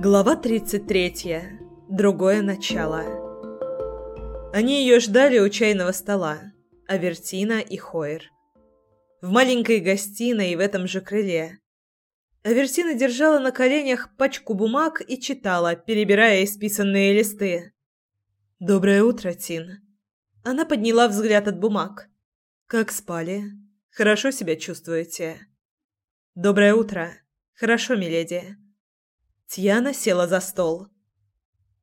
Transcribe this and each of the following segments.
Глава 33. Другое начало. Они ее ждали у чайного стола, Авертина и Хойер. В маленькой гостиной в этом же крыле. Авертина держала на коленях пачку бумаг и читала, перебирая исписанные листы. «Доброе утро, Тин». Она подняла взгляд от бумаг. «Как спали? Хорошо себя чувствуете?» «Доброе утро. Хорошо, миледи». Тьяна села за стол.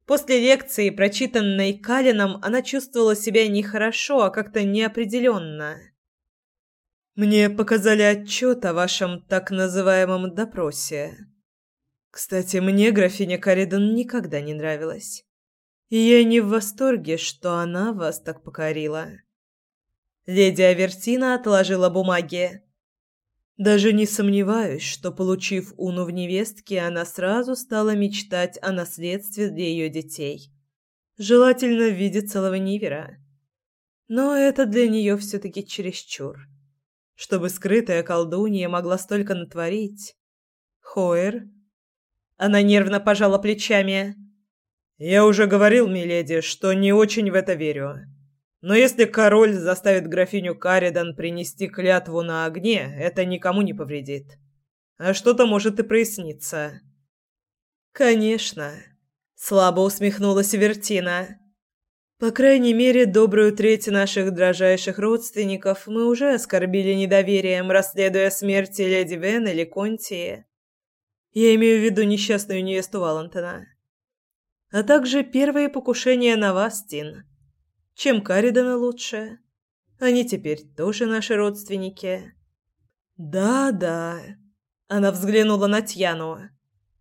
После лекции, прочитанной Калином, она чувствовала себя нехорошо, а как-то неопределенно. «Мне показали отчет о вашем так называемом допросе. Кстати, мне графиня Каридан никогда не нравилась. И я не в восторге, что она вас так покорила». Леди Авертина отложила бумаги. Даже не сомневаюсь, что, получив Уну в невестке, она сразу стала мечтать о наследстве для ее детей. Желательно в виде целого Нивера. Но это для нее все-таки чересчур. Чтобы скрытая колдунья могла столько натворить. Хоер? Она нервно пожала плечами. «Я уже говорил, миледи, что не очень в это верю. Но если король заставит графиню Каридан принести клятву на огне, это никому не повредит. А что-то может и проясниться. Конечно, слабо усмехнулась Вертина. По крайней мере, добрую треть наших дрожайших родственников мы уже оскорбили недоверием, расследуя смерти леди Вен или Контии. Я имею в виду несчастную невесту Валентина. А также первые покушения на вас, Тин чем Каридана лучше. Они теперь тоже наши родственники. Да-да. Она взглянула на Тьяну.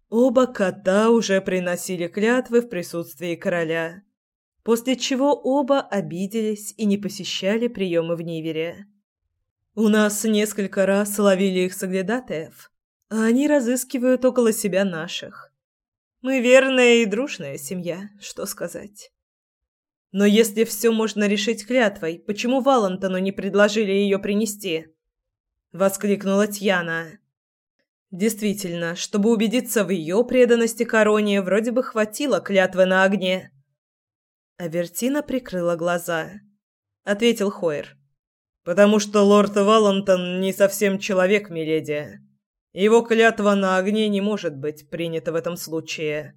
Оба кота уже приносили клятвы в присутствии короля, после чего оба обиделись и не посещали приемы в Нивере. У нас несколько раз ловили их соглядатаев, а они разыскивают около себя наших. Мы верная и дружная семья, что сказать. Но если все можно решить клятвой, почему Валентону не предложили ее принести? Воскликнула Тьяна. Действительно, чтобы убедиться в ее преданности короне, вроде бы хватило клятвы на огне. Авертина прикрыла глаза. Ответил Хойер. «Потому что лорд Валентон не совсем человек, миледи. Его клятва на огне не может быть принята в этом случае».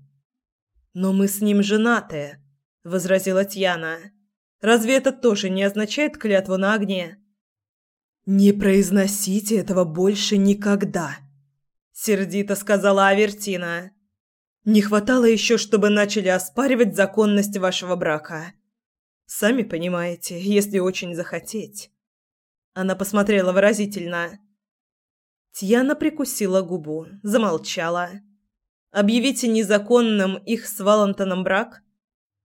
«Но мы с ним женаты», возразила Тьяна. Разве это тоже не означает клятву на огне? Не произносите этого больше никогда, сердито сказала Авертина. Не хватало еще, чтобы начали оспаривать законность вашего брака. Сами понимаете, если очень захотеть. Она посмотрела выразительно. Тьяна прикусила губу, замолчала. Объявите незаконным их с Валентоном брак?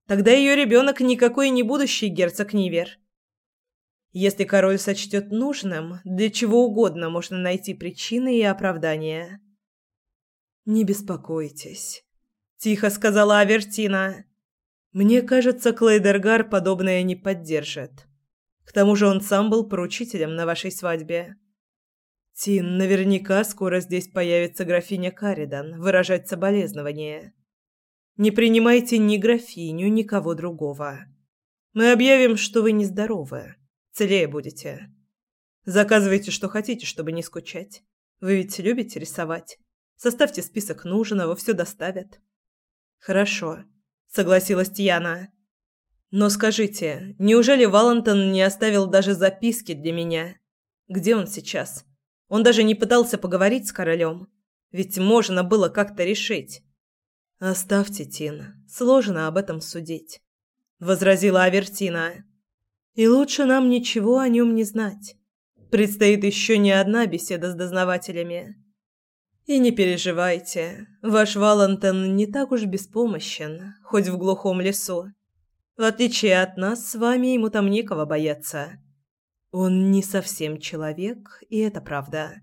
Тогда ее ребенок никакой не будущий герцог Нивер. Если король сочтет нужным, для чего угодно можно найти причины и оправдания. «Не беспокойтесь», — тихо сказала Авертина. «Мне кажется, Клейдергар подобное не поддержит. К тому же он сам был поручителем на вашей свадьбе». Тин, наверняка скоро здесь появится графиня Каридан выражать соболезнования. Не принимайте ни графиню, ни кого другого. Мы объявим, что вы нездоровы. Целее будете. Заказывайте, что хотите, чтобы не скучать. Вы ведь любите рисовать. Составьте список нужного, все доставят. Хорошо, согласилась Тьяна. Но скажите, неужели Валентон не оставил даже записки для меня? Где он сейчас? Он даже не пытался поговорить с королем. Ведь можно было как-то решить. «Оставьте, Тин. Сложно об этом судить», — возразила Авертина. «И лучше нам ничего о нем не знать. Предстоит еще не одна беседа с дознавателями. И не переживайте, ваш Валентин не так уж беспомощен, хоть в глухом лесу. В отличие от нас, с вами ему там некого бояться. Он не совсем человек, и это правда».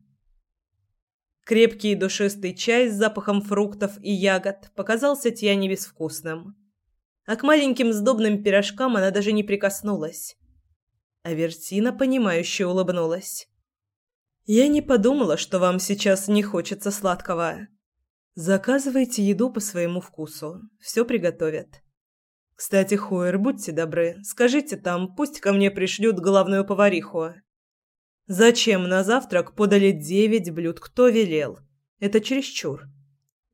Крепкий душистый чай с запахом фруктов и ягод показался Тьяне безвкусным. А к маленьким сдобным пирожкам она даже не прикоснулась. А Вертина, понимающе улыбнулась. «Я не подумала, что вам сейчас не хочется сладкого». Заказывайте еду по своему вкусу. Все приготовят. Кстати, Хойер, будьте добры, скажите там, пусть ко мне пришлют главную повариху. Зачем на завтрак подали девять блюд? Кто велел? Это чересчур.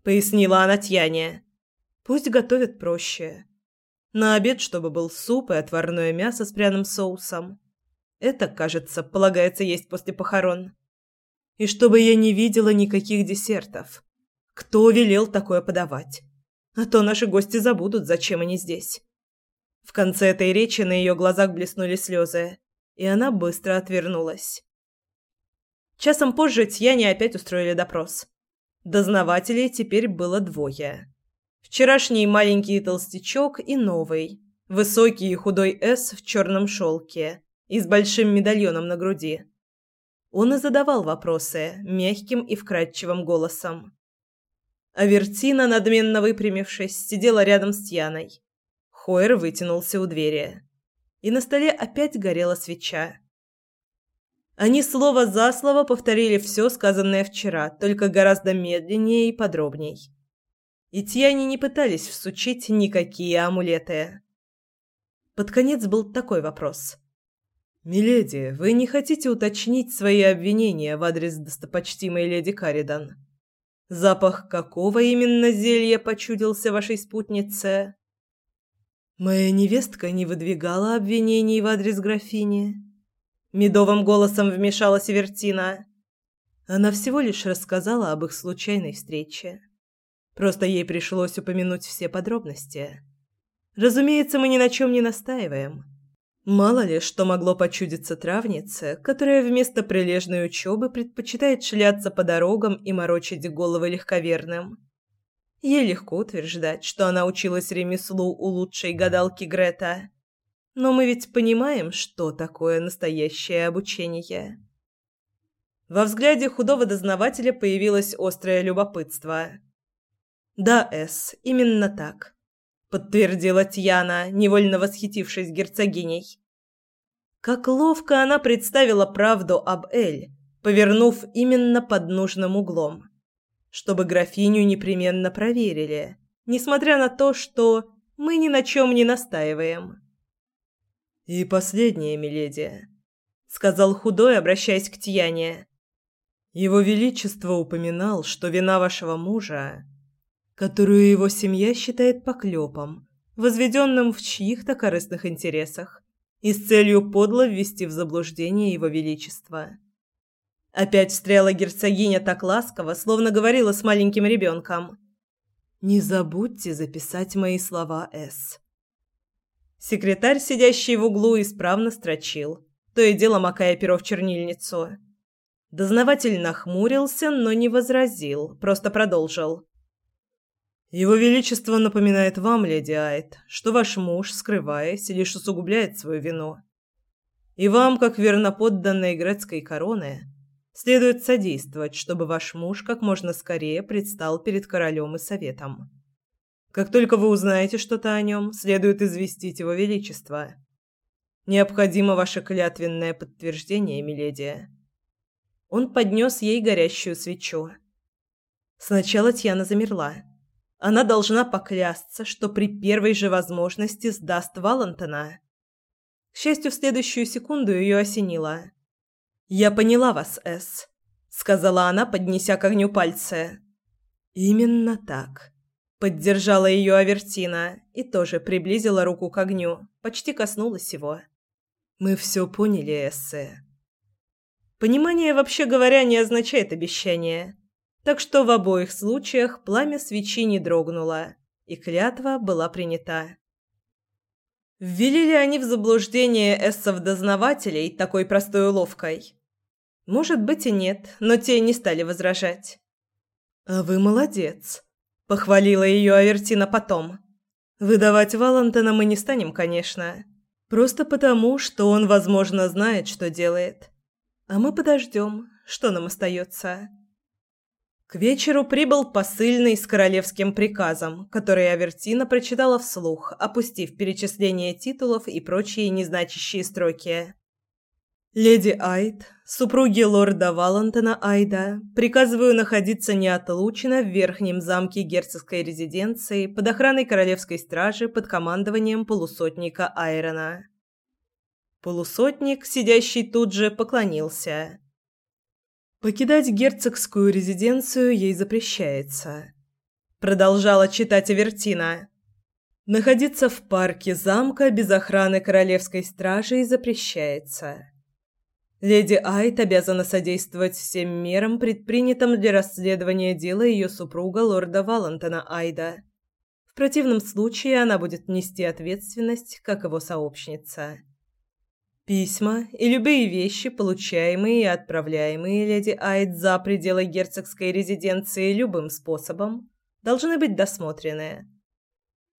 Пояснила она Тьяне. Пусть готовят проще. На обед, чтобы был суп и отварное мясо с пряным соусом. Это, кажется, полагается есть после похорон. И чтобы я не видела никаких десертов. Кто велел такое подавать? А то наши гости забудут, зачем они здесь. В конце этой речи на ее глазах блеснули слезы, и она быстро отвернулась. Часом позже Тьяне опять устроили допрос. Дознавателей теперь было двое. Вчерашний маленький толстячок и новый, высокий и худой С в черном шелке и с большим медальоном на груди. Он и задавал вопросы мягким и вкрадчивым голосом. Авертина, надменно выпрямившись, сидела рядом с Тьяной. Хойер вытянулся у двери. И на столе опять горела свеча. Они слово за слово повторили все сказанное вчера, только гораздо медленнее и подробней. И Тьяне не пытались всучить никакие амулеты. Под конец был такой вопрос. «Миледи, вы не хотите уточнить свои обвинения в адрес достопочтимой леди Каридан?» Запах какого именно зелья почудился вашей спутнице? Моя невестка не выдвигала обвинений в адрес графини. Медовым голосом вмешалась Вертина. Она всего лишь рассказала об их случайной встрече. Просто ей пришлось упомянуть все подробности. Разумеется, мы ни на чем не настаиваем. Мало ли, что могло почудиться травнице, которая вместо прилежной учебы предпочитает шляться по дорогам и морочить головы легковерным. Ей легко утверждать, что она училась ремеслу у лучшей гадалки Грета. Но мы ведь понимаем, что такое настоящее обучение. Во взгляде худого дознавателя появилось острое любопытство. «Да, Эс, именно так подтвердила Тьяна, невольно восхитившись герцогиней. Как ловко она представила правду об Эль, повернув именно под нужным углом, чтобы графиню непременно проверили, несмотря на то, что мы ни на чем не настаиваем. И последнее, миледи, сказал худой, обращаясь к Тьяне. Его величество упоминал, что вина вашего мужа которую его семья считает поклепом, возведенным в чьих-то корыстных интересах и с целью подло ввести в заблуждение его величество. Опять встряла герцогиня так ласково, словно говорила с маленьким ребенком. «Не забудьте записать мои слова, С». Секретарь, сидящий в углу, исправно строчил, то и дело макая перо в чернильницу. Дознаватель нахмурился, но не возразил, просто продолжил. Его величество напоминает вам, леди Айт, что ваш муж, скрываясь, лишь усугубляет свою вину. И вам, как верноподданной грецкой короны, следует содействовать, чтобы ваш муж как можно скорее предстал перед королем и советом. Как только вы узнаете что-то о нем, следует известить его величество. Необходимо ваше клятвенное подтверждение, миледи. Он поднес ей горящую свечу. Сначала Тьяна замерла. Она должна поклясться, что при первой же возможности сдаст Валентона. К счастью, в следующую секунду ее осенило. «Я поняла вас, С», — сказала она, поднеся к огню пальцы. «Именно так», — поддержала ее Авертина и тоже приблизила руку к огню, почти коснулась его. «Мы все поняли, Эссе». Понимание, вообще говоря, не означает обещание так что в обоих случаях пламя свечи не дрогнуло, и клятва была принята. Ввели ли они в заблуждение эссов-дознавателей такой простой уловкой? Может быть и нет, но те не стали возражать. «А вы молодец», — похвалила ее Авертина потом. «Выдавать Валентина мы не станем, конечно. Просто потому, что он, возможно, знает, что делает. А мы подождем, что нам остается». К вечеру прибыл посыльный с королевским приказом, который Авертина прочитала вслух, опустив перечисление титулов и прочие незначащие строки. Леди Айд, супруги лорда Валентона Айда, приказываю находиться неотлучно в верхнем замке герцогской резиденции под охраной королевской стражи под командованием полусотника Айрона. Полусотник, сидящий тут же, поклонился. Покидать герцогскую резиденцию ей запрещается. Продолжала читать Авертина. Находиться в парке замка без охраны королевской стражи запрещается. Леди Айт обязана содействовать всем мерам, предпринятым для расследования дела ее супруга лорда Валентона Айда. В противном случае она будет нести ответственность, как его сообщница. Письма и любые вещи, получаемые и отправляемые леди Айд за пределы герцогской резиденции любым способом, должны быть досмотрены.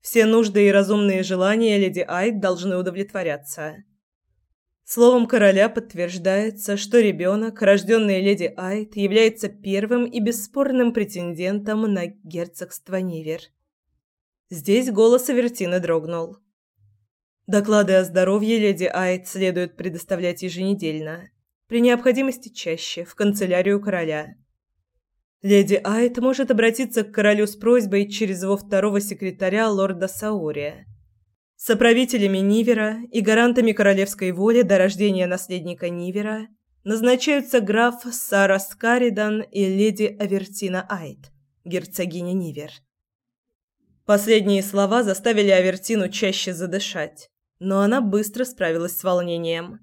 Все нужды и разумные желания леди Айд должны удовлетворяться. Словом короля подтверждается, что ребенок, рожденный леди Айт, является первым и бесспорным претендентом на герцогство Нивер. Здесь голос Авертины дрогнул. Доклады о здоровье леди Айт следует предоставлять еженедельно, при необходимости чаще, в канцелярию короля. Леди Айт может обратиться к королю с просьбой через его второго секретаря лорда Саурия Соправителями Нивера и гарантами королевской воли до рождения наследника Нивера назначаются граф Сара Скаридан и леди Авертина Айт, герцогиня Нивер. Последние слова заставили Авертину чаще задышать, но она быстро справилась с волнением.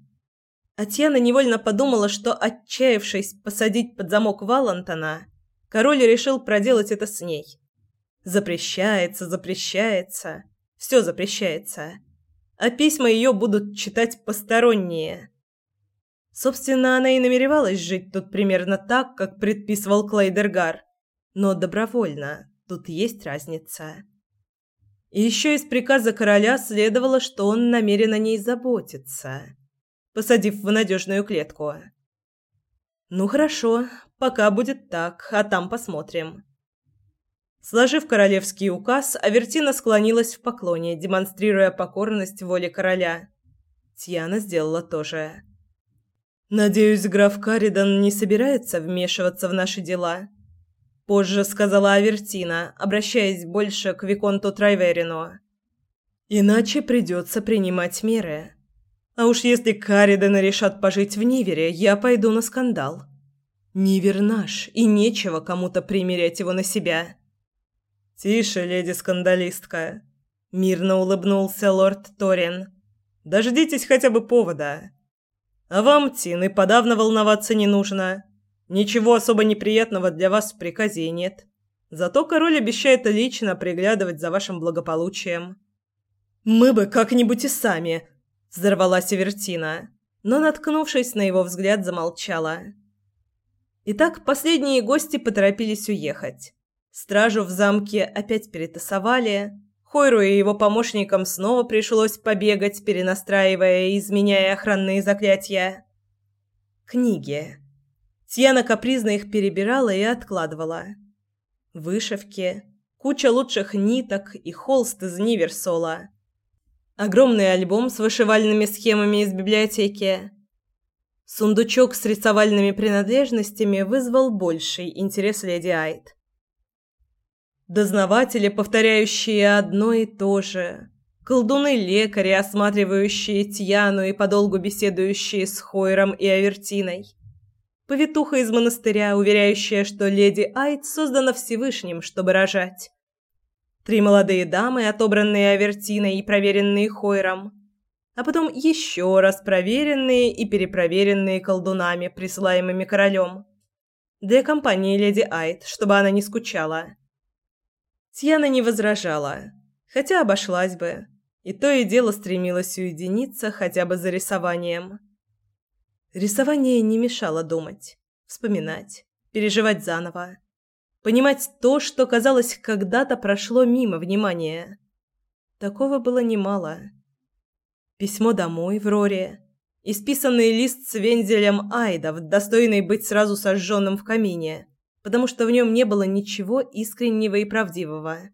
Атьяна невольно подумала, что, отчаявшись посадить под замок Валантона, король решил проделать это с ней. Запрещается, запрещается. Все запрещается. А письма ее будут читать посторонние. Собственно, она и намеревалась жить тут примерно так, как предписывал Клейдергар. Но добровольно. Тут есть разница. И еще из приказа короля следовало, что он намерен о ней заботиться, посадив в надежную клетку. «Ну хорошо, пока будет так, а там посмотрим». Сложив королевский указ, Авертина склонилась в поклоне, демонстрируя покорность воле короля. Тьяна сделала то же. «Надеюсь, граф Каридан не собирается вмешиваться в наши дела?» Позже сказала Авертина, обращаясь больше к Виконту Трайверину. «Иначе придется принимать меры. А уж если Кариданы решат пожить в Нивере, я пойду на скандал. Нивер наш, и нечего кому-то примерять его на себя». «Тише, леди-скандалистка!» — мирно улыбнулся лорд Торин. «Дождитесь хотя бы повода. А вам, Тин, и подавно волноваться не нужно. Ничего особо неприятного для вас в приказе нет. Зато король обещает лично приглядывать за вашим благополучием». «Мы бы как-нибудь и сами!» — взорвалась Авертина, но, наткнувшись на его взгляд, замолчала. Итак, последние гости поторопились уехать. Стражу в замке опять перетасовали. Хойру и его помощникам снова пришлось побегать, перенастраивая и изменяя охранные заклятия. Книги. Тьяна капризно их перебирала и откладывала. Вышивки, куча лучших ниток и холст из Ниверсола. Огромный альбом с вышивальными схемами из библиотеки. Сундучок с рисовальными принадлежностями вызвал больший интерес леди Айт. Дознаватели, повторяющие одно и то же. Колдуны-лекари, осматривающие Тьяну и подолгу беседующие с Хойром и Авертиной. Повитуха из монастыря, уверяющая, что леди Айт создана Всевышним, чтобы рожать. Три молодые дамы, отобранные Авертиной и проверенные Хойром. А потом еще раз проверенные и перепроверенные колдунами, присылаемыми королем. Для компании леди Айт, чтобы она не скучала. Тьяна не возражала, хотя обошлась бы, и то и дело стремилась уединиться хотя бы за рисованием. Рисование не мешало думать, вспоминать, переживать заново, понимать то, что, казалось, когда-то прошло мимо внимания. Такого было немало. Письмо домой в Роре, исписанный лист с вензелем Айдов, достойный быть сразу сожженным в камине – потому что в нем не было ничего искреннего и правдивого.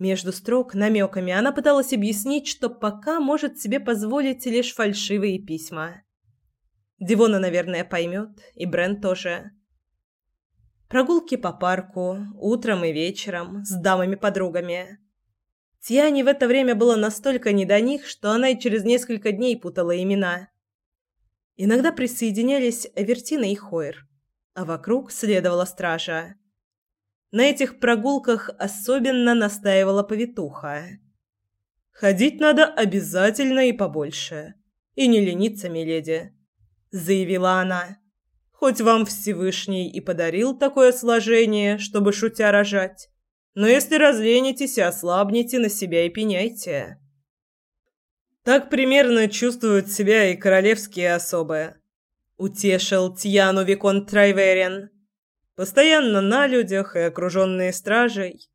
Между строк намеками она пыталась объяснить, что пока может себе позволить лишь фальшивые письма. Дивона, наверное, поймет, и Брен тоже. Прогулки по парку, утром и вечером, с дамами-подругами. Тиане в это время было настолько не до них, что она и через несколько дней путала имена. Иногда присоединялись Авертина и Хойр, а вокруг следовала стража. На этих прогулках особенно настаивала повитуха. «Ходить надо обязательно и побольше. И не лениться, миледи», — заявила она. «Хоть вам Всевышний и подарил такое сложение, чтобы шутя рожать, но если разленитесь и ослабнете, на себя и пеняйте». Так примерно чувствуют себя и королевские особы. Утешил Тьяну Викон Трайверен. Постоянно на людях и окруженные стражей.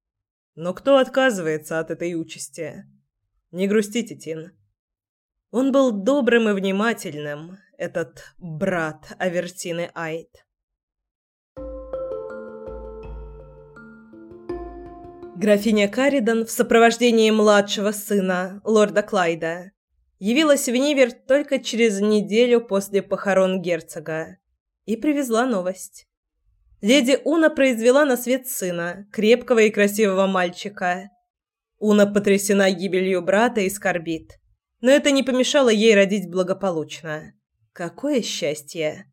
Но кто отказывается от этой участи? Не грустите, Тин. Он был добрым и внимательным, этот брат Авертины Айт. Графиня Каридан в сопровождении младшего сына, лорда Клайда, явилась в Нивер только через неделю после похорон герцога и привезла новость. Леди Уна произвела на свет сына, крепкого и красивого мальчика. Уна потрясена гибелью брата и скорбит. Но это не помешало ей родить благополучно. Какое счастье!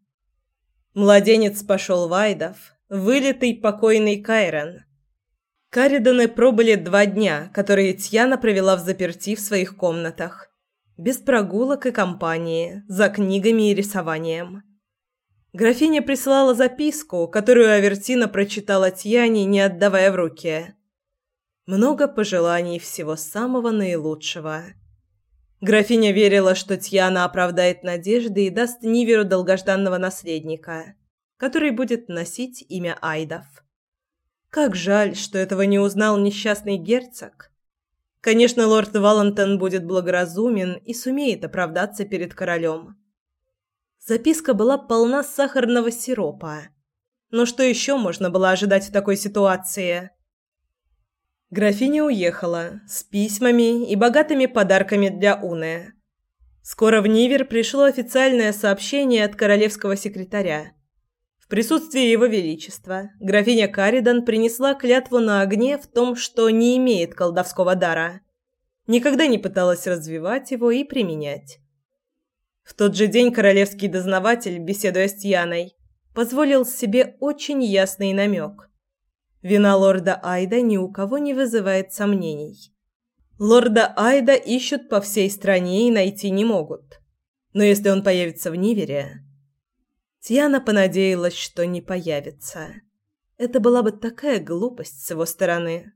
Младенец пошел в Айдов, вылитый покойный Кайрон. Кариданы пробыли два дня, которые Тьяна провела в заперти в своих комнатах. Без прогулок и компании, за книгами и рисованием. Графиня прислала записку, которую Авертина прочитала Тьяне, не отдавая в руки. Много пожеланий всего самого наилучшего. Графиня верила, что Тьяна оправдает надежды и даст Ниверу долгожданного наследника, который будет носить имя Айдов. Как жаль, что этого не узнал несчастный герцог. Конечно, лорд Валентон будет благоразумен и сумеет оправдаться перед королем. Записка была полна сахарного сиропа. Но что еще можно было ожидать в такой ситуации? Графиня уехала с письмами и богатыми подарками для Уны. Скоро в Нивер пришло официальное сообщение от королевского секретаря. Присутствии его величества графиня Каридан принесла клятву на огне в том, что не имеет колдовского дара. Никогда не пыталась развивать его и применять. В тот же день королевский дознаватель, беседуя с Яной, позволил себе очень ясный намек. Вина лорда Айда ни у кого не вызывает сомнений. Лорда Айда ищут по всей стране и найти не могут. Но если он появится в Нивере... Тьяна понадеялась, что не появится. Это была бы такая глупость с его стороны.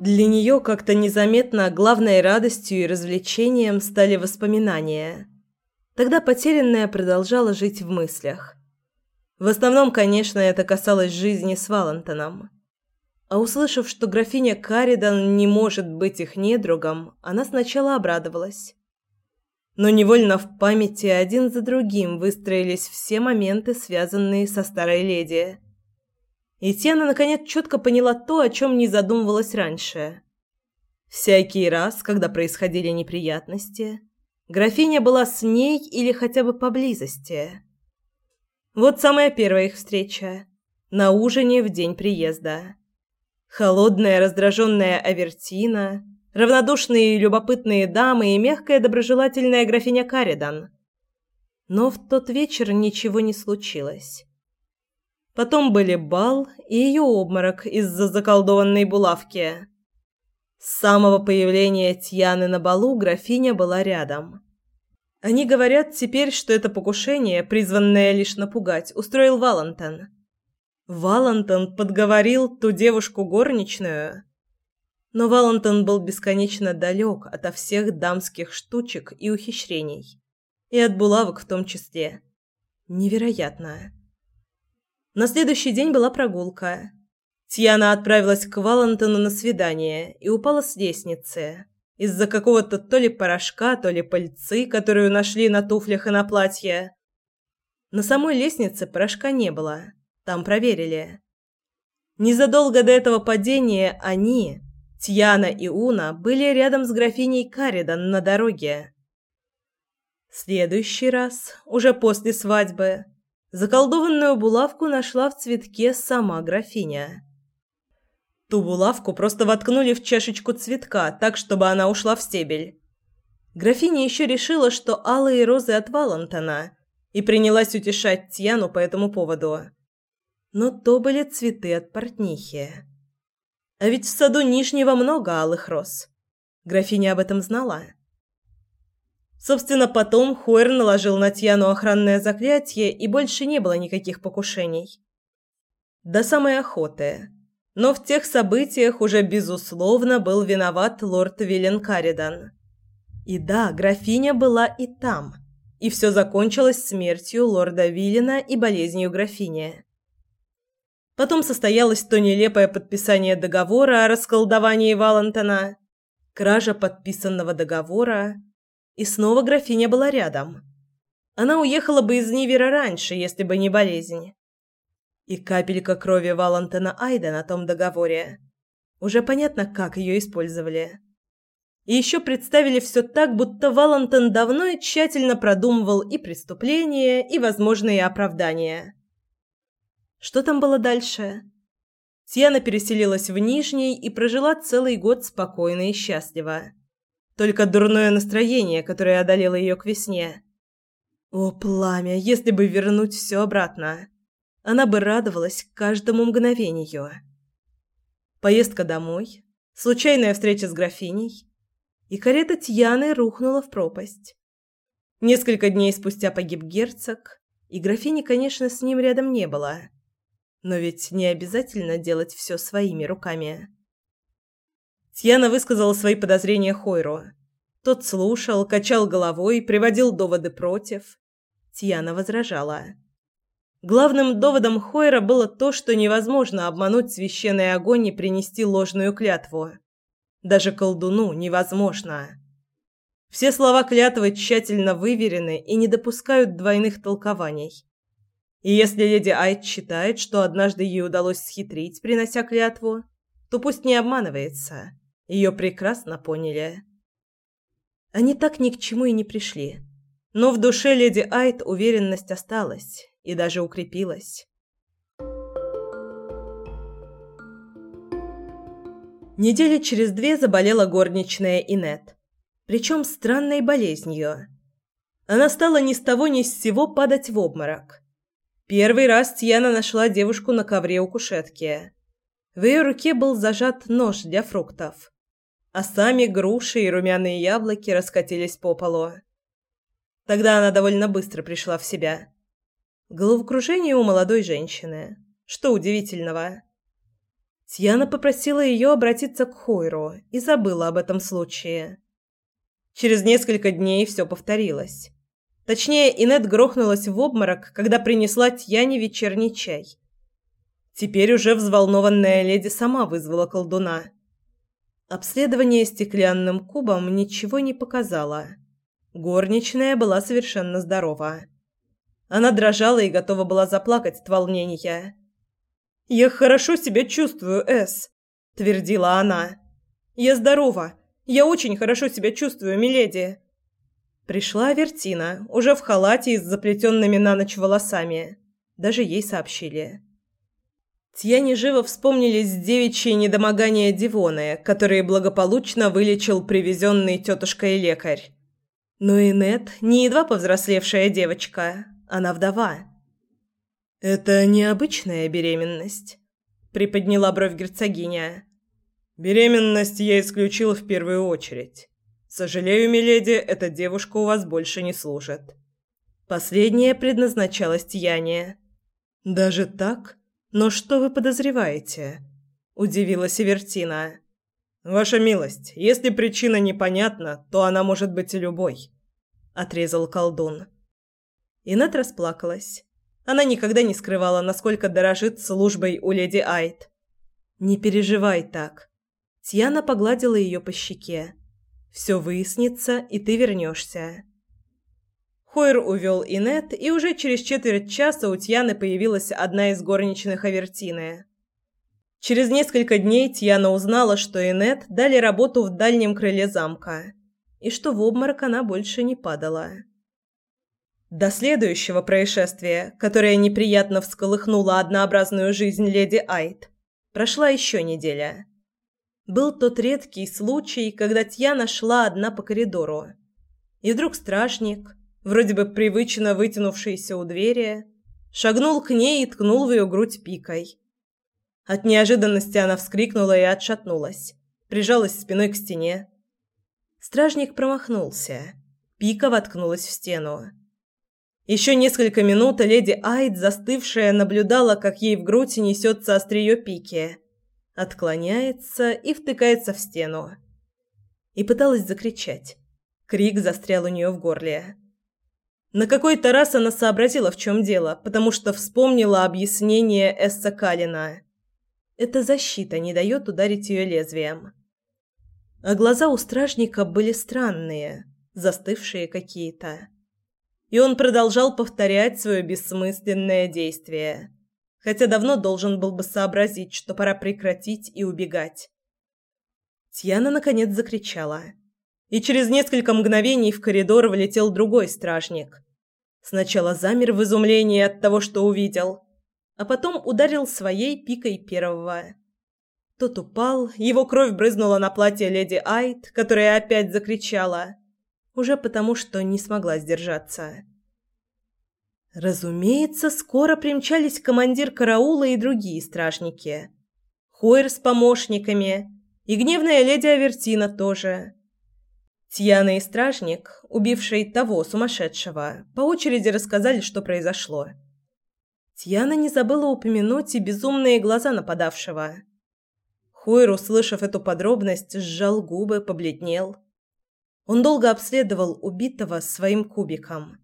Для нее как-то незаметно главной радостью и развлечением стали воспоминания. Тогда потерянная продолжала жить в мыслях. В основном, конечно, это касалось жизни с Валентоном. А услышав, что графиня Каридан не может быть их недругом, она сначала обрадовалась. Но невольно в памяти один за другим выстроились все моменты, связанные со старой леди – и Тиана наконец четко поняла то, о чем не задумывалась раньше. Всякий раз, когда происходили неприятности, графиня была с ней или хотя бы поблизости. Вот самая первая их встреча на ужине в день приезда. Холодная, раздраженная Авертина, равнодушные и любопытные дамы и мягкая доброжелательная графиня Каридан. Но в тот вечер ничего не случилось. Потом были бал и ее обморок из-за заколдованной булавки. С самого появления Тьяны на балу графиня была рядом. Они говорят теперь, что это покушение, призванное лишь напугать, устроил Валентон. Валентон подговорил ту девушку горничную. Но Валентон был бесконечно далек ото всех дамских штучек и ухищрений. И от булавок в том числе. Невероятно. На следующий день была прогулка. Тьяна отправилась к Валентону на свидание и упала с лестницы. Из-за какого-то то ли порошка, то ли пыльцы, которую нашли на туфлях и на платье. На самой лестнице порошка не было. Там проверили. Незадолго до этого падения они, Тьяна и Уна были рядом с графиней Каридан на дороге. Следующий раз, уже после свадьбы, заколдованную булавку нашла в цветке сама графиня. Ту булавку просто воткнули в чашечку цветка, так, чтобы она ушла в стебель. Графиня еще решила, что алые розы от Валентона, и принялась утешать Тьяну по этому поводу. Но то были цветы от портнихи. А ведь в саду Нижнего много алых роз. Графиня об этом знала. Собственно, потом Хойр наложил на Тьяну охранное заклятие, и больше не было никаких покушений. До самой охоты. Но в тех событиях уже, безусловно, был виноват лорд Виллен Каридан. И да, графиня была и там. И все закончилось смертью лорда Виллена и болезнью графини. Потом состоялось то нелепое подписание договора о расколдовании Валентона, кража подписанного договора, и снова графиня была рядом. Она уехала бы из Нивера раньше, если бы не болезнь. И капелька крови Валентона Айда на том договоре. Уже понятно, как ее использовали. И еще представили все так, будто Валентон давно и тщательно продумывал и преступления, и возможные оправдания. Что там было дальше? Тьяна переселилась в Нижний и прожила целый год спокойно и счастливо. Только дурное настроение, которое одолело ее к весне. О, пламя, если бы вернуть все обратно. Она бы радовалась каждому мгновению. Поездка домой, случайная встреча с графиней, и карета Тьяны рухнула в пропасть. Несколько дней спустя погиб герцог, и графини, конечно, с ним рядом не было. Но ведь не обязательно делать все своими руками. Тьяна высказала свои подозрения Хойру. Тот слушал, качал головой, приводил доводы против. Тьяна возражала. Главным доводом Хойра было то, что невозможно обмануть священный огонь и принести ложную клятву. Даже колдуну невозможно. Все слова клятвы тщательно выверены и не допускают двойных толкований. И если леди Айт считает, что однажды ей удалось схитрить, принося клятву, то пусть не обманывается. Ее прекрасно поняли. Они так ни к чему и не пришли. Но в душе леди Айт уверенность осталась и даже укрепилась. Недели через две заболела горничная Инет, причем странной болезнью. Она стала ни с того ни с сего падать в обморок. Первый раз Тьяна нашла девушку на ковре у кушетки. В ее руке был зажат нож для фруктов, а сами груши и румяные яблоки раскатились по полу. Тогда она довольно быстро пришла в себя. Головокружение у молодой женщины. Что удивительного? Тьяна попросила ее обратиться к Хойру и забыла об этом случае. Через несколько дней все повторилось. Точнее, Инет грохнулась в обморок, когда принесла Тьяне вечерний чай. Теперь уже взволнованная леди сама вызвала колдуна. Обследование стеклянным кубом ничего не показало. Горничная была совершенно здорова. Она дрожала и готова была заплакать от волнения. «Я хорошо себя чувствую, Эс», — твердила она. «Я здорова. Я очень хорошо себя чувствую, миледи. Пришла Вертина, уже в халате и с заплетенными на ночь волосами. Даже ей сообщили. Тьяне живо вспомнились девичьи недомогания Дивоны, которые благополучно вылечил привезенный тетушкой лекарь. Но Инет не едва повзрослевшая девочка, она вдова. «Это необычная беременность», — приподняла бровь герцогиня. «Беременность я исключил в первую очередь. Сожалею, миледи, эта девушка у вас больше не служит. Последняя предназначалась Тьяне. Даже так? Но что вы подозреваете? Удивилась Вертина. Ваша милость, если причина непонятна, то она может быть и любой, отрезал колдун. Инет расплакалась. Она никогда не скрывала, насколько дорожит службой у леди Айт. Не переживай так. Тьяна погладила ее по щеке. Все выяснится, и ты вернешься. Хойр увел Инет, и уже через четверть часа у Тьяны появилась одна из горничных Авертины. Через несколько дней Тьяна узнала, что Инет дали работу в дальнем крыле замка, и что в обморок она больше не падала. До следующего происшествия, которое неприятно всколыхнуло однообразную жизнь леди Айт, прошла еще неделя. Был тот редкий случай, когда Тьяна шла одна по коридору. И вдруг стражник, вроде бы привычно вытянувшийся у двери, шагнул к ней и ткнул в ее грудь пикой. От неожиданности она вскрикнула и отшатнулась, прижалась спиной к стене. Стражник промахнулся. Пика воткнулась в стену. Еще несколько минут леди Айд, застывшая, наблюдала, как ей в грудь несется острие пики, отклоняется и втыкается в стену. И пыталась закричать. Крик застрял у нее в горле. На какой-то раз она сообразила, в чем дело, потому что вспомнила объяснение Эсса Калина. Эта защита не дает ударить ее лезвием. А глаза у стражника были странные, застывшие какие-то и он продолжал повторять свое бессмысленное действие, хотя давно должен был бы сообразить, что пора прекратить и убегать. Тьяна наконец закричала, и через несколько мгновений в коридор влетел другой стражник. Сначала замер в изумлении от того, что увидел, а потом ударил своей пикой первого. Тот упал, его кровь брызнула на платье леди Айт, которая опять закричала – уже потому, что не смогла сдержаться. Разумеется, скоро примчались командир караула и другие стражники. Хойер с помощниками и гневная леди Авертина тоже. Тьяна и стражник, убивший того сумасшедшего, по очереди рассказали, что произошло. Тьяна не забыла упомянуть и безумные глаза нападавшего. Хойер, услышав эту подробность, сжал губы, побледнел. Он долго обследовал убитого своим кубиком.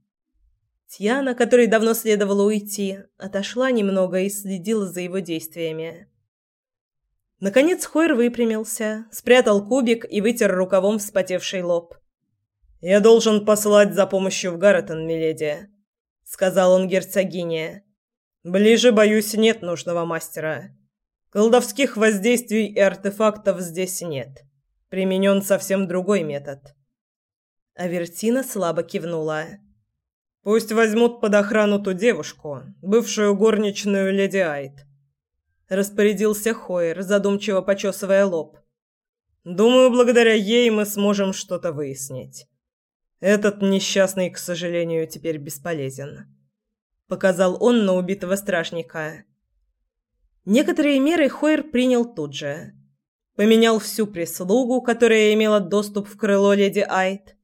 Тьяна, которой давно следовало уйти, отошла немного и следила за его действиями. Наконец Хойр выпрямился, спрятал кубик и вытер рукавом вспотевший лоб. «Я должен послать за помощью в Гарретон, миледи», — сказал он герцогине. «Ближе, боюсь, нет нужного мастера. Колдовских воздействий и артефактов здесь нет. Применен совсем другой метод». Авертина слабо кивнула. «Пусть возьмут под охрану ту девушку, бывшую горничную леди Айт», — распорядился Хойер, задумчиво почесывая лоб. «Думаю, благодаря ей мы сможем что-то выяснить. Этот несчастный, к сожалению, теперь бесполезен», — показал он на убитого стражника. Некоторые меры Хойер принял тут же. Поменял всю прислугу, которая имела доступ в крыло леди Айт,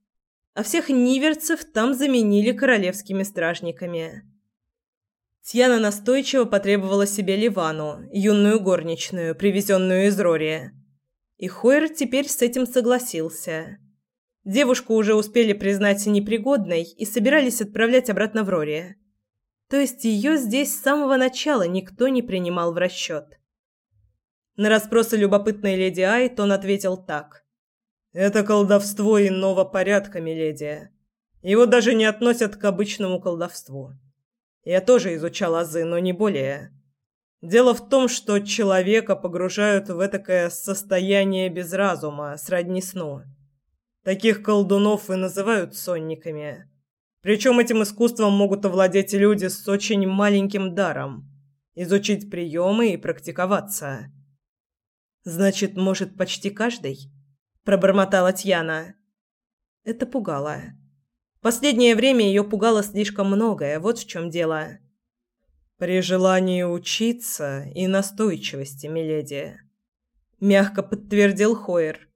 а всех ниверцев там заменили королевскими стражниками. Тьяна настойчиво потребовала себе Ливану, юную горничную, привезенную из Рори. И Хойер теперь с этим согласился. Девушку уже успели признать непригодной и собирались отправлять обратно в Рори. То есть ее здесь с самого начала никто не принимал в расчет. На расспросы любопытной леди Айт он ответил так. Это колдовство иного порядка, миледи. Его даже не относят к обычному колдовству. Я тоже изучал азы, но не более. Дело в том, что человека погружают в этакое состояние без разума, сродни сну. Таких колдунов и называют сонниками. Причем этим искусством могут овладеть люди с очень маленьким даром. Изучить приемы и практиковаться. Значит, может почти каждый? Пробормотала Тьяна. Это пугало. Последнее время ее пугало слишком многое, вот в чем дело. При желании учиться и настойчивости, миледи, мягко подтвердил Хойер.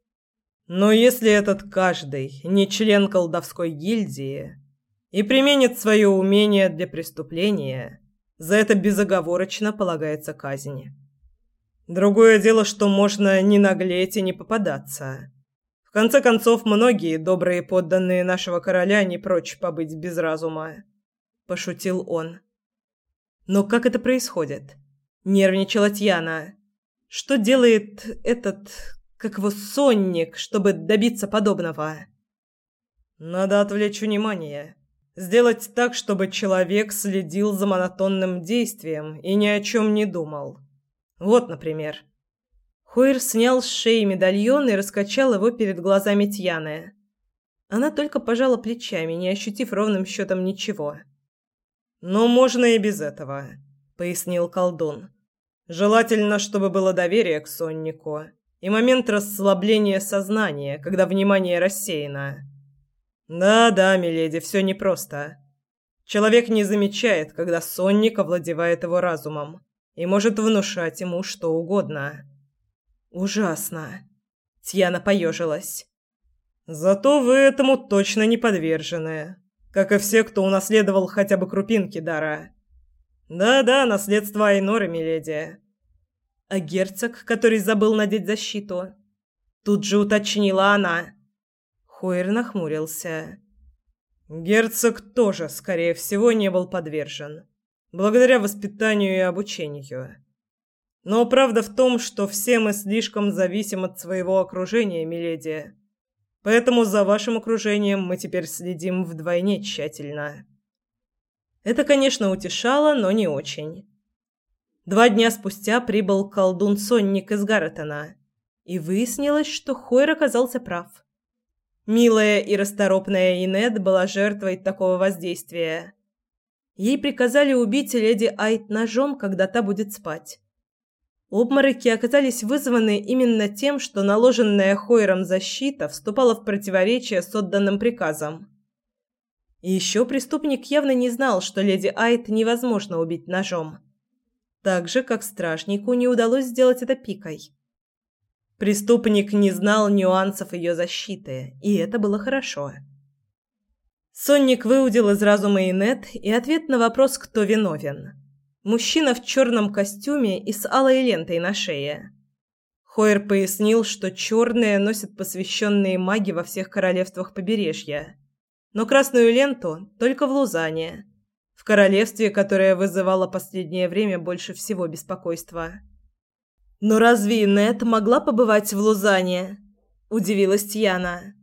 Но если этот каждый не член колдовской гильдии и применит свое умение для преступления, за это безоговорочно полагается казнь. Другое дело, что можно не наглеть и не попадаться. В конце концов, многие добрые подданные нашего короля не прочь побыть без разума, пошутил он. Но как это происходит? Нервничала Тьяна. Что делает этот, как его сонник, чтобы добиться подобного? Надо отвлечь внимание, сделать так, чтобы человек следил за монотонным действием и ни о чем не думал. Вот, например, Хойер снял с шеи медальон и раскачал его перед глазами Тьяны. Она только пожала плечами, не ощутив ровным счетом ничего. «Но можно и без этого», — пояснил колдун. «Желательно, чтобы было доверие к соннику и момент расслабления сознания, когда внимание рассеяно. Да-да, миледи, все непросто. Человек не замечает, когда сонник овладевает его разумом и может внушать ему что угодно. Ужасно. Тьяна поежилась. Зато вы этому точно не подвержены, как и все, кто унаследовал хотя бы крупинки дара. Да-да, наследство Айноры, миледи. А герцог, который забыл надеть защиту? Тут же уточнила она. Хойер нахмурился. Герцог тоже, скорее всего, не был подвержен. Благодаря воспитанию и обучению. Но правда в том, что все мы слишком зависим от своего окружения, миледи. Поэтому за вашим окружением мы теперь следим вдвойне тщательно. Это, конечно, утешало, но не очень. Два дня спустя прибыл колдун-сонник из Гарретона, и выяснилось, что Хойр оказался прав. Милая и расторопная Инет была жертвой такого воздействия. Ей приказали убить леди Айт ножом, когда та будет спать. Обмороки оказались вызваны именно тем, что наложенная Хойром защита вступала в противоречие с отданным приказом. И еще преступник явно не знал, что леди Айт невозможно убить ножом так же, как стражнику не удалось сделать это пикой. Преступник не знал нюансов ее защиты, и это было хорошо. Сонник выудил из разума Инет и ответ на вопрос, кто виновен. Мужчина в черном костюме и с алой лентой на шее. Хойер пояснил, что черные носят посвященные маги во всех королевствах побережья, но красную ленту только в Лузане – в королевстве, которое вызывало последнее время больше всего беспокойства. «Но разве Инет могла побывать в Лузане?» – удивилась Тьяна.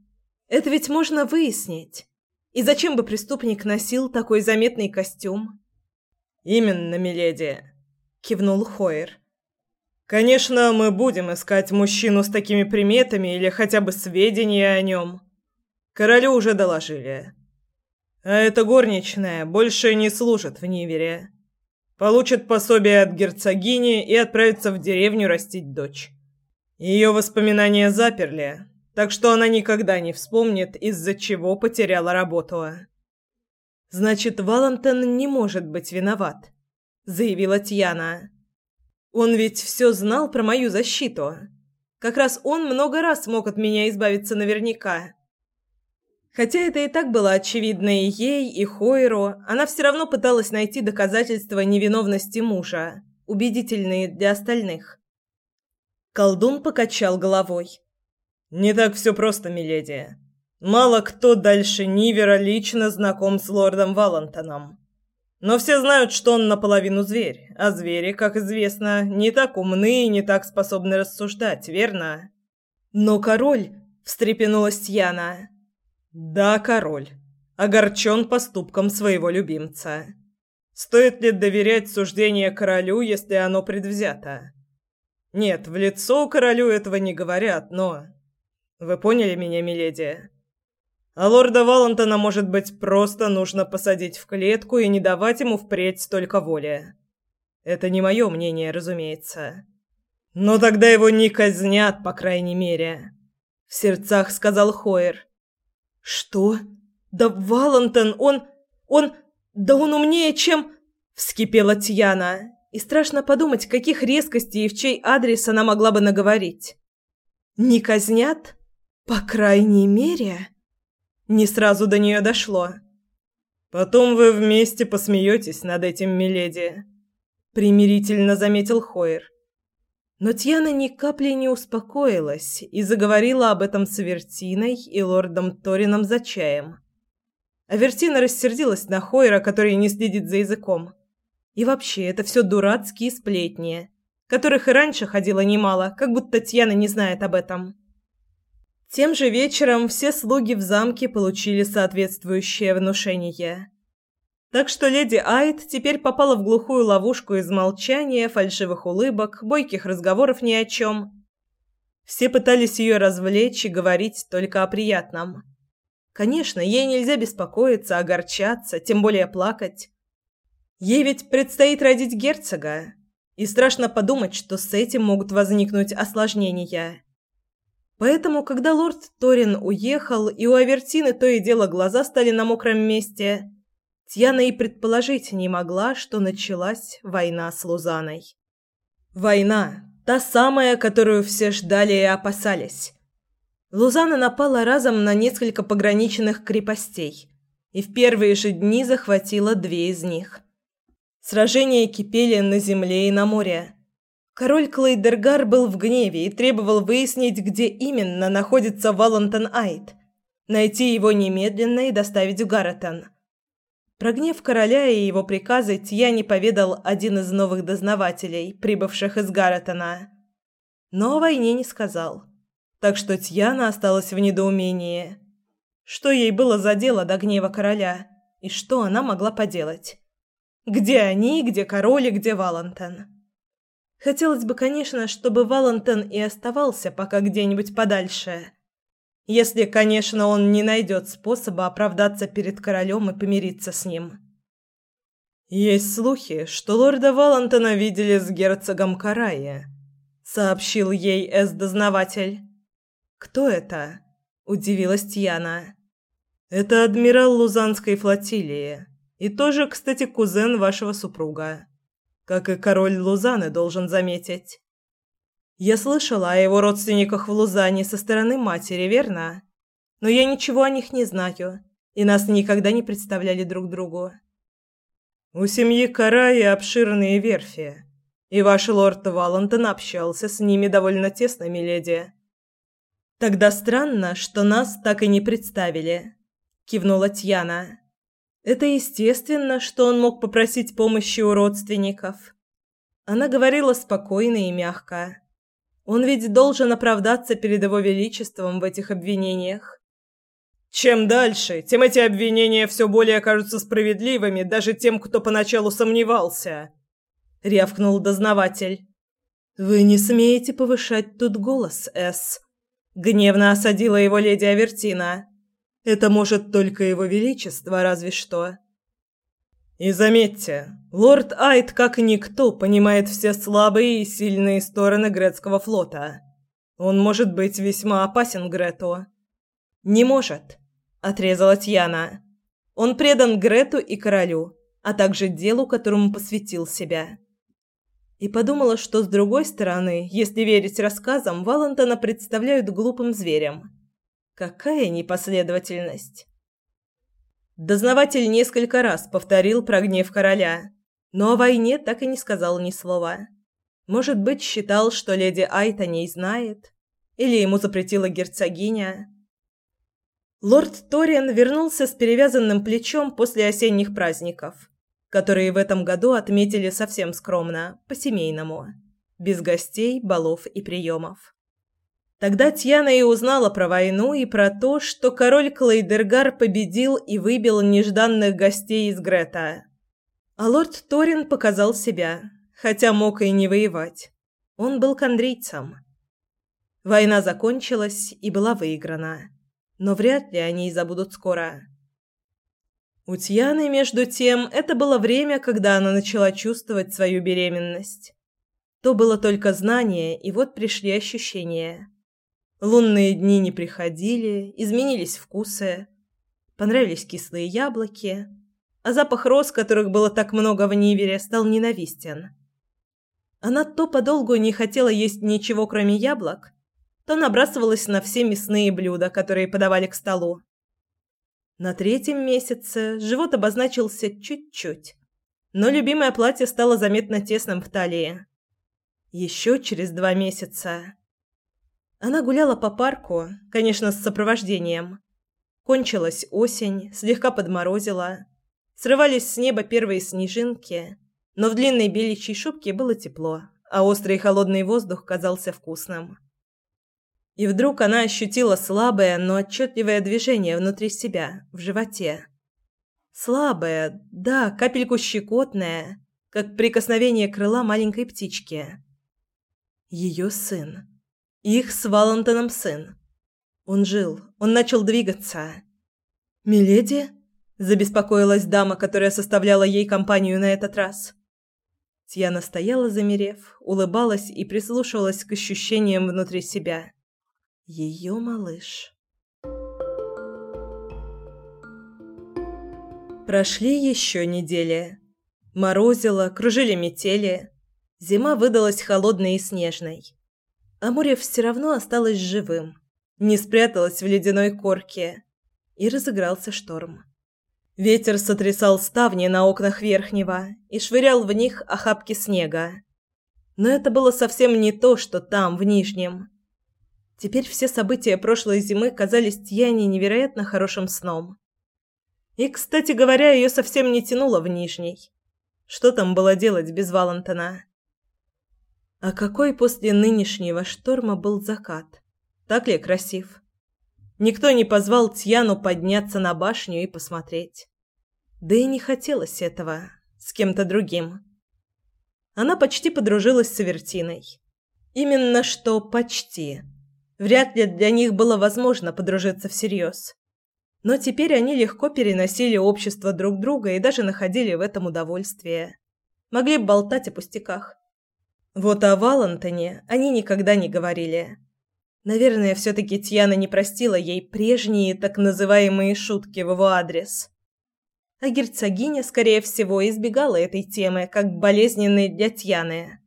«Это ведь можно выяснить. И зачем бы преступник носил такой заметный костюм?» «Именно, миледи», – кивнул Хойер. «Конечно, мы будем искать мужчину с такими приметами или хотя бы сведения о нем. Королю уже доложили. А эта горничная больше не служит в Нивере. Получит пособие от герцогини и отправится в деревню растить дочь. Ее воспоминания заперли, так что она никогда не вспомнит, из-за чего потеряла работу. Значит, Валентин не может быть виноват, заявила Тьяна. Он ведь все знал про мою защиту. Как раз он много раз мог от меня избавиться наверняка. Хотя это и так было очевидно и ей, и Хойру, она все равно пыталась найти доказательства невиновности мужа, убедительные для остальных. Колдун покачал головой. «Не так все просто, миледи. Мало кто дальше Нивера лично знаком с лордом Валантоном. Но все знают, что он наполовину зверь, а звери, как известно, не так умны и не так способны рассуждать, верно?» «Но король...» — встрепенулась Яна. Да, король. Огорчен поступком своего любимца. Стоит ли доверять суждение королю, если оно предвзято? Нет, в лицо королю этого не говорят, но... Вы поняли меня, миледи? А лорда Валентона, может быть, просто нужно посадить в клетку и не давать ему впредь столько воли. Это не мое мнение, разумеется. Но тогда его не казнят, по крайней мере. В сердцах сказал Хойер. «Что? Да Валентин, он... он... да он умнее, чем...» Вскипела Тьяна. И страшно подумать, каких резкостей и в чей адрес она могла бы наговорить. «Не казнят? По крайней мере...» Не сразу до нее дошло. «Потом вы вместе посмеетесь над этим, миледи», — примирительно заметил Хойер. Но Тьяна ни капли не успокоилась и заговорила об этом с Авертиной и лордом Торином за чаем. Авертина рассердилась на Хойра, который не следит за языком. И вообще, это все дурацкие сплетни, которых и раньше ходило немало, как будто Тьяна не знает об этом. Тем же вечером все слуги в замке получили соответствующее внушение. Так что леди Айд теперь попала в глухую ловушку из молчания, фальшивых улыбок, бойких разговоров ни о чем Все пытались ее развлечь и говорить только о приятном. Конечно, ей нельзя беспокоиться, огорчаться, тем более плакать. Ей ведь предстоит родить герцога, и страшно подумать, что с этим могут возникнуть осложнения. Поэтому, когда лорд Торин уехал, и у Авертины то и дело глаза стали на мокром месте, Тьяна и предположить не могла, что началась война с Лузаной. Война, та самая, которую все ждали и опасались. Лузана напала разом на несколько пограничных крепостей и в первые же дни захватила две из них. Сражения кипели на земле и на море. Король Клейдергар был в гневе и требовал выяснить, где именно находится Валентон Айт, найти его немедленно и доставить в Гарретон. Про гнев короля и его приказы Тьяне поведал один из новых дознавателей, прибывших из Гарретона. Но о войне не сказал. Так что Тьяна осталась в недоумении. Что ей было за дело до гнева короля? И что она могла поделать? Где они, где король и где Валентон? Хотелось бы, конечно, чтобы Валентон и оставался пока где-нибудь подальше. Если, конечно, он не найдет способа оправдаться перед королем и помириться с ним. «Есть слухи, что лорда Валентона видели с герцогом Карая», — сообщил ей эс-дознаватель. «Кто это?» — удивилась Тьяна. «Это адмирал Лузанской флотилии. И тоже, кстати, кузен вашего супруга как и король Лузаны должен заметить. Я слышала о его родственниках в Лузане со стороны матери, верно? Но я ничего о них не знаю, и нас никогда не представляли друг другу. У семьи Караи обширные верфи, и ваш лорд Валентон общался с ними довольно тесно, миледи. Тогда странно, что нас так и не представили, кивнула Тьяна. Это естественно, что он мог попросить помощи у родственников. Она говорила спокойно и мягко. Он ведь должен оправдаться перед его величеством в этих обвинениях. Чем дальше, тем эти обвинения все более кажутся справедливыми даже тем, кто поначалу сомневался, рявкнул дознаватель. Вы не смеете повышать тут голос, С. Гневно осадила его леди Авертина. Это может только его величество, разве что. И заметьте, лорд Айт, как никто, понимает все слабые и сильные стороны грецкого флота. Он может быть весьма опасен Грету. Не может, отрезала Тьяна. Он предан Грету и королю, а также делу, которому посвятил себя. И подумала, что с другой стороны, если верить рассказам, Валентона представляют глупым зверем Какая непоследовательность! Дознаватель несколько раз повторил про гнев короля, но о войне так и не сказал ни слова. Может быть, считал, что леди Айт о ней знает, или ему запретила герцогиня. Лорд Ториан вернулся с перевязанным плечом после осенних праздников, которые в этом году отметили совсем скромно, по-семейному, без гостей, балов и приемов. Тогда Тьяна и узнала про войну и про то, что король Клейдергар победил и выбил нежданных гостей из Грета. А лорд Торин показал себя, хотя мог и не воевать. Он был кандрийцем. Война закончилась и была выиграна, но вряд ли они и забудут скоро. У Тьяны, между тем, это было время, когда она начала чувствовать свою беременность. То было только знание, и вот пришли ощущения. Лунные дни не приходили, изменились вкусы. Понравились кислые яблоки, а запах роз, которых было так много в Нивере, стал ненавистен. Она то подолгу не хотела есть ничего, кроме яблок, то набрасывалась на все мясные блюда, которые подавали к столу. На третьем месяце живот обозначился чуть-чуть, но любимое платье стало заметно тесным в талии. Еще через два месяца она гуляла по парку, конечно, с сопровождением. Кончилась осень, слегка подморозила. Срывались с неба первые снежинки, но в длинной беличьей шубке было тепло, а острый холодный воздух казался вкусным. И вдруг она ощутила слабое, но отчетливое движение внутри себя, в животе. Слабое, да, капельку щекотное, как прикосновение крыла маленькой птички. Ее сын. Их с Валентином сын. Он жил, он начал двигаться. «Миледи?» – забеспокоилась дама, которая составляла ей компанию на этот раз. Тьяна стояла, замерев, улыбалась и прислушивалась к ощущениям внутри себя. Ее малыш. Прошли еще недели. Морозило, кружили метели. Зима выдалась холодной и снежной. А море все равно осталось живым. Не спряталось в ледяной корке. И разыгрался шторм. Ветер сотрясал ставни на окнах верхнего и швырял в них охапки снега. Но это было совсем не то, что там, в нижнем. Теперь все события прошлой зимы казались Тьяне невероятно хорошим сном. И, кстати говоря, ее совсем не тянуло в Нижний. Что там было делать без Валентона? А какой после нынешнего шторма был закат? Так ли красив? Никто не позвал Тьяну подняться на башню и посмотреть. Да и не хотелось этого с кем-то другим. Она почти подружилась с Авертиной. Именно что почти. Вряд ли для них было возможно подружиться всерьез. Но теперь они легко переносили общество друг друга и даже находили в этом удовольствие. Могли болтать о пустяках. Вот о Валентине они никогда не говорили. Наверное, все-таки Тьяна не простила ей прежние так называемые шутки в его адрес. А герцогиня, скорее всего, избегала этой темы, как болезненной для Тьяны.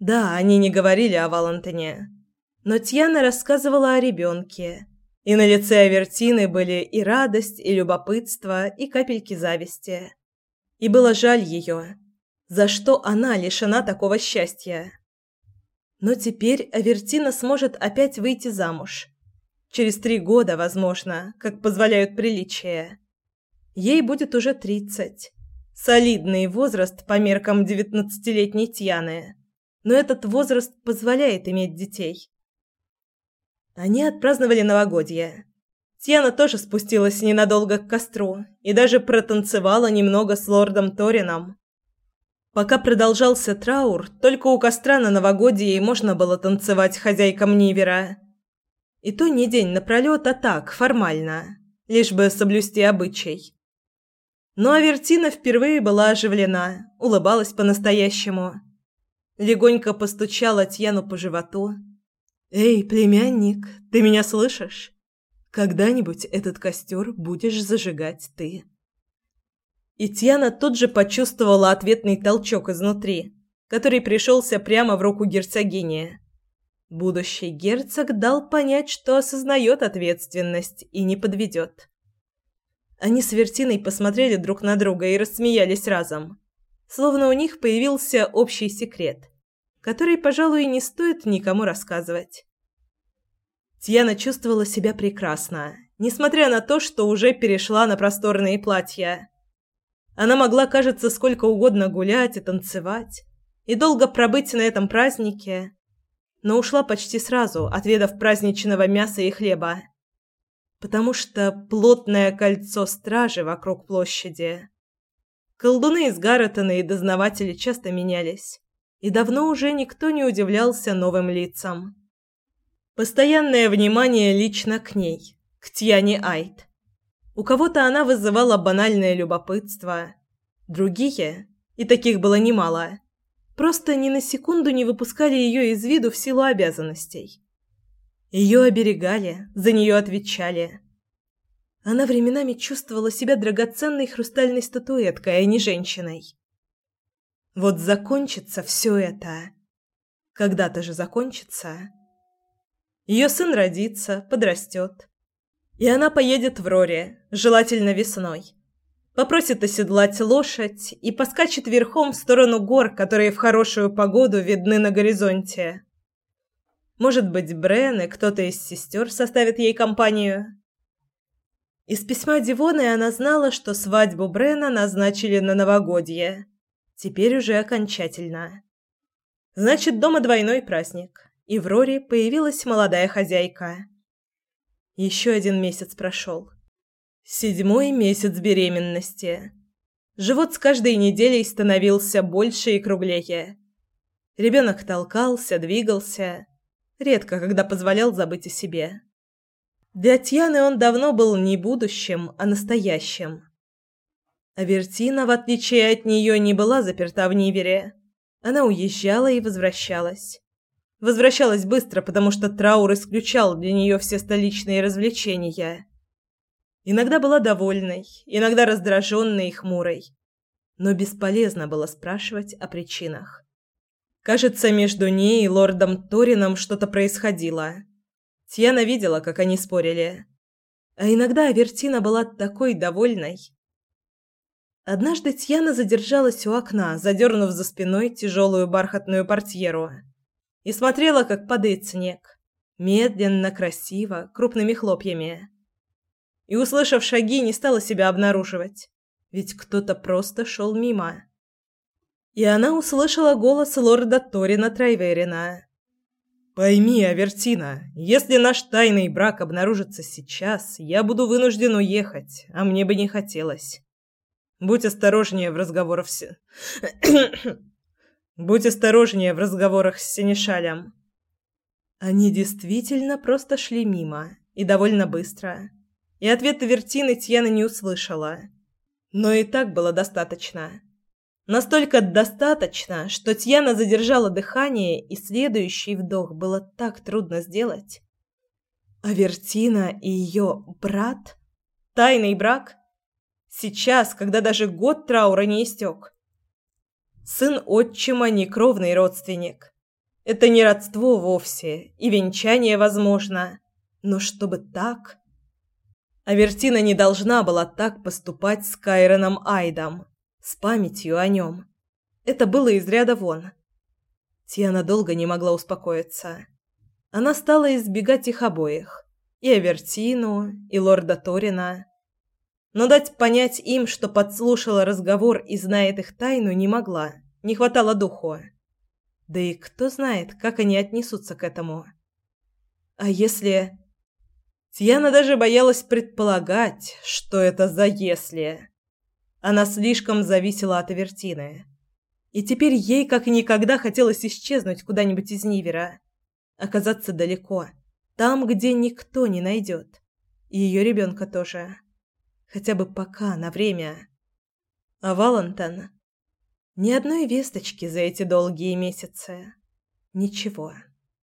Да, они не говорили о Валентине. Но Тьяна рассказывала о ребенке и на лице Авертины были и радость, и любопытство, и капельки зависти. И было жаль ее. За что она лишена такого счастья? Но теперь Авертина сможет опять выйти замуж. Через три года, возможно, как позволяют приличия. Ей будет уже тридцать. Солидный возраст по меркам девятнадцатилетней Тьяны. Но этот возраст позволяет иметь детей. Они отпраздновали новогодье. Тьяна тоже спустилась ненадолго к костру и даже протанцевала немного с лордом Торином. Пока продолжался траур, только у костра на новогодье и можно было танцевать хозяйкам Нивера. И то не день напролет, а так, формально, лишь бы соблюсти обычай. Но Авертина впервые была оживлена, улыбалась по-настоящему. Легонько постучала Тьяну по животу – «Эй, племянник, ты меня слышишь? Когда-нибудь этот костер будешь зажигать ты». И Тьяна тут же почувствовала ответный толчок изнутри, который пришелся прямо в руку герцогини. Будущий герцог дал понять, что осознает ответственность и не подведет. Они с Вертиной посмотрели друг на друга и рассмеялись разом, словно у них появился общий секрет – который, пожалуй, не стоит никому рассказывать. Тьяна чувствовала себя прекрасно, несмотря на то, что уже перешла на просторные платья. Она могла, кажется, сколько угодно гулять и танцевать, и долго пробыть на этом празднике, но ушла почти сразу, отведав праздничного мяса и хлеба, потому что плотное кольцо стражи вокруг площади. Колдуны из Гарретона и дознаватели часто менялись и давно уже никто не удивлялся новым лицам. Постоянное внимание лично к ней, к Тьяне Айт. У кого-то она вызывала банальное любопытство, другие, и таких было немало, просто ни на секунду не выпускали ее из виду в силу обязанностей. Ее оберегали, за нее отвечали. Она временами чувствовала себя драгоценной хрустальной статуэткой, а не женщиной. Вот закончится все это. Когда-то же закончится. Ее сын родится, подрастет. И она поедет в Роре, желательно весной. Попросит оседлать лошадь и поскачет верхом в сторону гор, которые в хорошую погоду видны на горизонте. Может быть, Брен и кто-то из сестер составит ей компанию. Из письма Дивоны она знала, что свадьбу Брена назначили на новогодье. Теперь уже окончательно. Значит, дома двойной праздник. И в Роре появилась молодая хозяйка. Еще один месяц прошел. Седьмой месяц беременности. Живот с каждой неделей становился больше и круглее. Ребенок толкался, двигался. редко когда позволял забыть о себе. Для Тьяны он давно был не будущим, а настоящим. Авертина, в отличие от нее, не была заперта в Нивере. Она уезжала и возвращалась. Возвращалась быстро, потому что траур исключал для нее все столичные развлечения. Иногда была довольной, иногда раздраженной и хмурой. Но бесполезно было спрашивать о причинах. Кажется, между ней и лордом Торином что-то происходило. Тьяна видела, как они спорили. А иногда Авертина была такой довольной. Однажды Тьяна задержалась у окна, задернув за спиной тяжелую бархатную портьеру, и смотрела, как падает снег. Медленно, красиво, крупными хлопьями и, услышав шаги, не стала себя обнаруживать, ведь кто-то просто шел мимо. И она услышала голос лорда Торина Трайверина. «Пойми, Авертина, если наш тайный брак обнаружится сейчас, я буду вынужден уехать, а мне бы не хотелось. Будь осторожнее в разговорах с... Будь осторожнее в разговорах с Синешалем». Они действительно просто шли мимо, и довольно быстро и ответа Вертины Тьяна не услышала. Но и так было достаточно. Настолько достаточно, что Тьяна задержала дыхание, и следующий вдох было так трудно сделать. А Вертина и ее брат? Тайный брак? Сейчас, когда даже год траура не истек. Сын отчима не кровный родственник. Это не родство вовсе, и венчание возможно. Но чтобы так... Авертина не должна была так поступать с Кайроном Айдом, с памятью о нем. Это было из ряда вон. Тиана долго не могла успокоиться. Она стала избегать их обоих. И Авертину, и лорда Торина. Но дать понять им, что подслушала разговор и знает их тайну, не могла. Не хватало духу. Да и кто знает, как они отнесутся к этому. А если... Тьяна даже боялась предполагать, что это за «если». Она слишком зависела от Авертины. И теперь ей как никогда хотелось исчезнуть куда-нибудь из Нивера. Оказаться далеко. Там, где никто не найдет. И ее ребенка тоже. Хотя бы пока, на время. А Валентин... Ни одной весточки за эти долгие месяцы. Ничего.